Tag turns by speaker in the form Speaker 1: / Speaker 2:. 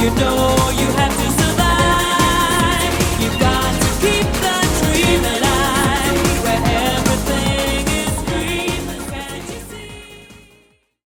Speaker 1: You know you have to